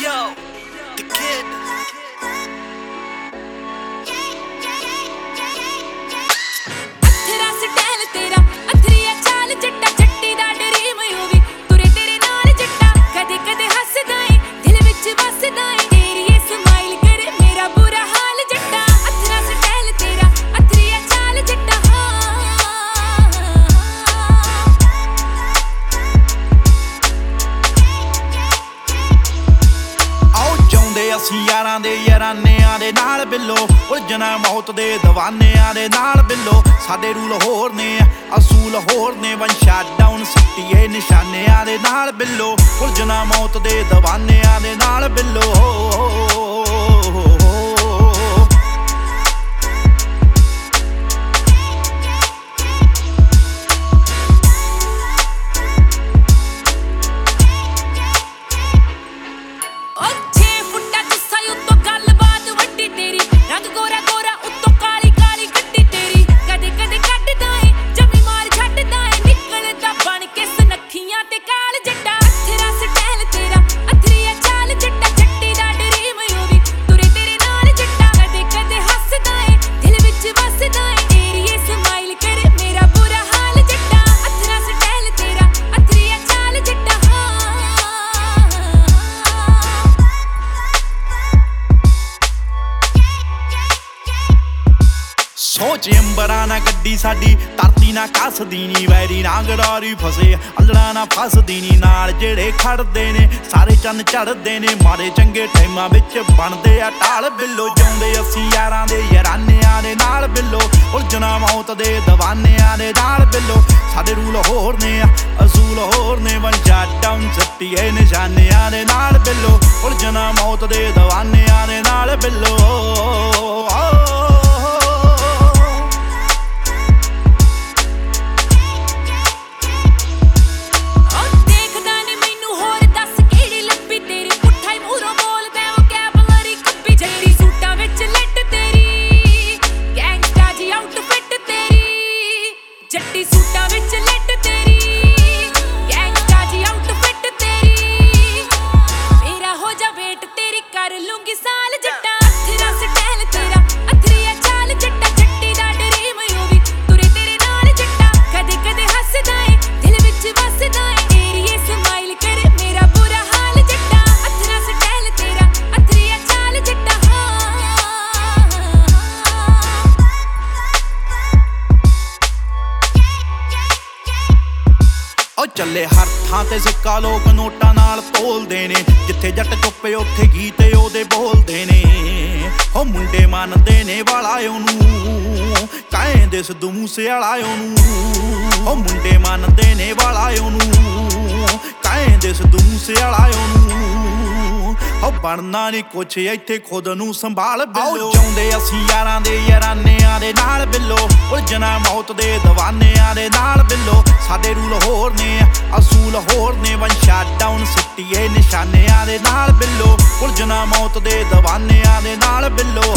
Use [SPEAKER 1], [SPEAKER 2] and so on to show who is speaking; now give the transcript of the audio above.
[SPEAKER 1] yo, the kid. ਅਸੀਂ ਯਾਰਾਂ ਦੇ ਯਾਰਾਨਿਆਂ ਦੇ ਨਾਲ ਬਿੱਲੋ, ਉਲਝਣਾ ਮੌਤ ਦੇ دیਵਾਨਿਆਂ ਦੇ ਨਾਲ ਬਿੱਲੋ। ਸਾਡੇ ਰੂਲ ਹੋਰ ਨੇ, ਅਸੂਲ ਹੋਰ ਨੇ ਵੰਸ਼ਾ ਡਾਊਨ ਸੱਟੀਏ ਨਿਸ਼ਾਨਿਆਂ ਦੇ ਨਾਲ ਬਿੱਲੋ। ਉਲਝਣਾ ਮੌਤ ਦੇ دیਵਾਨਿਆਂ ਦੇ ਨਾਲ ਬਿੱਲੋ। ਸੋਚ ਅੰਬਰਾਂ ਨਾ ਗੱਡੀ ਸਾਡੀ, ਧਰਤੀ ਨਾ ਕੱਸਦੀ ਨੀ, ਵੈਰੀ ਨਾ ਗਰਾਰੀ ਫਸੇ, ਅੰਲੜਾ ਨਾ ਫਸਦੀ ਨੀ, ਨਾਲ ਜਿਹੜੇ ਖੜਦੇ ਨੇ, ਸਾਰੇ ਚੰਨ ਚੜਦੇ ਨੇ ਮਾਰੇ ਚੰਗੇ ਟਾਈਮਾਂ ਵਿੱਚ ਬਣਦੇ ਆ ਟਾਲ ਬਿੱਲੋ ਜਾਂਦੇ ਅਸੀਂ ਯਾਰਾਂ ਦੇ ਯਾਰਾਨਿਆਂ ਦੇ ਨਾਲ ਬਿੱਲੋ, ਉਲਝਣਾ ਮੌਤ ਦੇ ਦਵਾਨਿਆਂ ਦੇ ਨਾਲ ਬਿੱਲੋ, ਸਾਡੇ ਰੂਲ ਹੋਰ ਨੇ ਆ, ਅਸੂਲ ਹੋਰ ਨੇ ਵੰਜਾ ਡਾਊਨ ਸੱਟੀਏ ਨਿਸ਼ਾਨਿਆਂ ਦੇ ਨਾਲ ਬਿੱਲੋ, ਉਲਝਣਾ ਮੌਤ ਦੇ ਦਵਾਨਿਆਂ ਦੇ ਨਾਲ ਬਿੱਲੋ।
[SPEAKER 2] ਚੱਟੀ ਸੂਟਾਂ ਵਿੱਚ
[SPEAKER 1] ਉਹ ਚੱਲੇ ਹਰ ਥਾਂ ਤੇ ਸਿੱਕਾ ਲੋਕ ਨੋਟਾਂ ਨਾਲ ਤੋਲਦੇ ਨੇ। ਜਿੱਥੇ ਜੱਟ ਚੁੱਪੇ ਉੱਥੇ ਗੀਤ ਉਹਦੇ ਬੋਲਦੇ ਨੇ। ਉਹ ਮੁੰਡੇ ਮੰਨਦੇ ਨੇ ਵਾਲਾ ਉਹਨੂੰ ਕਹਿੰਦੇ ਸਿੱਧੂ ਮੂਸੇ ਵਾਲਾ ਉਹਨੂੰ। ਉਹ ਮੁੰਡੇ ਮੰਨਦੇ ਨੇ ਵਾਲਾ ਉਹਨੂੰ ਕਹਿੰਦੇ ਸਿੱਧੂ ਮੂਸੇ ਵਾਲਾ ਉਹਨੂੰ। ਉਹ ਬਣਨਾ ਨਹੀਂ ਕੁਛ ਇੱਥੇ ਖੁਦ ਨੂੰ ਸੰਭਾਲ ਬਿੱਲੋ। ਚਾਹੁੰਦੇ ਅਸੀਂ ਯਾਰਾਂ ਦੇ ਯਾਰਾਨਿਆਂ ਦੇ ਨਾਲ ਬਿੱਲੋ। ਉਲਝਣਾ ਮੌਤ ਦੇ ਦਵਾਨਿਆਂ ਦੇ ਨਾਲ ਬਿੱਲੋ। ਸਾਡੇ ਰੂਲ ਹੋਰ ਨੇ ਅਸੂਲ ਹੋਰ ਨੇ ਵਨ ਸ਼ਾਟ ਡਾਊਨ ਸਿੱਟੀਏ ਨਿਸ਼ਾਨਿਆਂ ਦੇ ਨਾਲ ਬਿੱਲੋ। ਉਲਝਣਾ ਮੌਤ ਦੇ ਦਵਾਨਿਆਂ ਦੇ ਨਾਲ ਬਿੱਲੋ।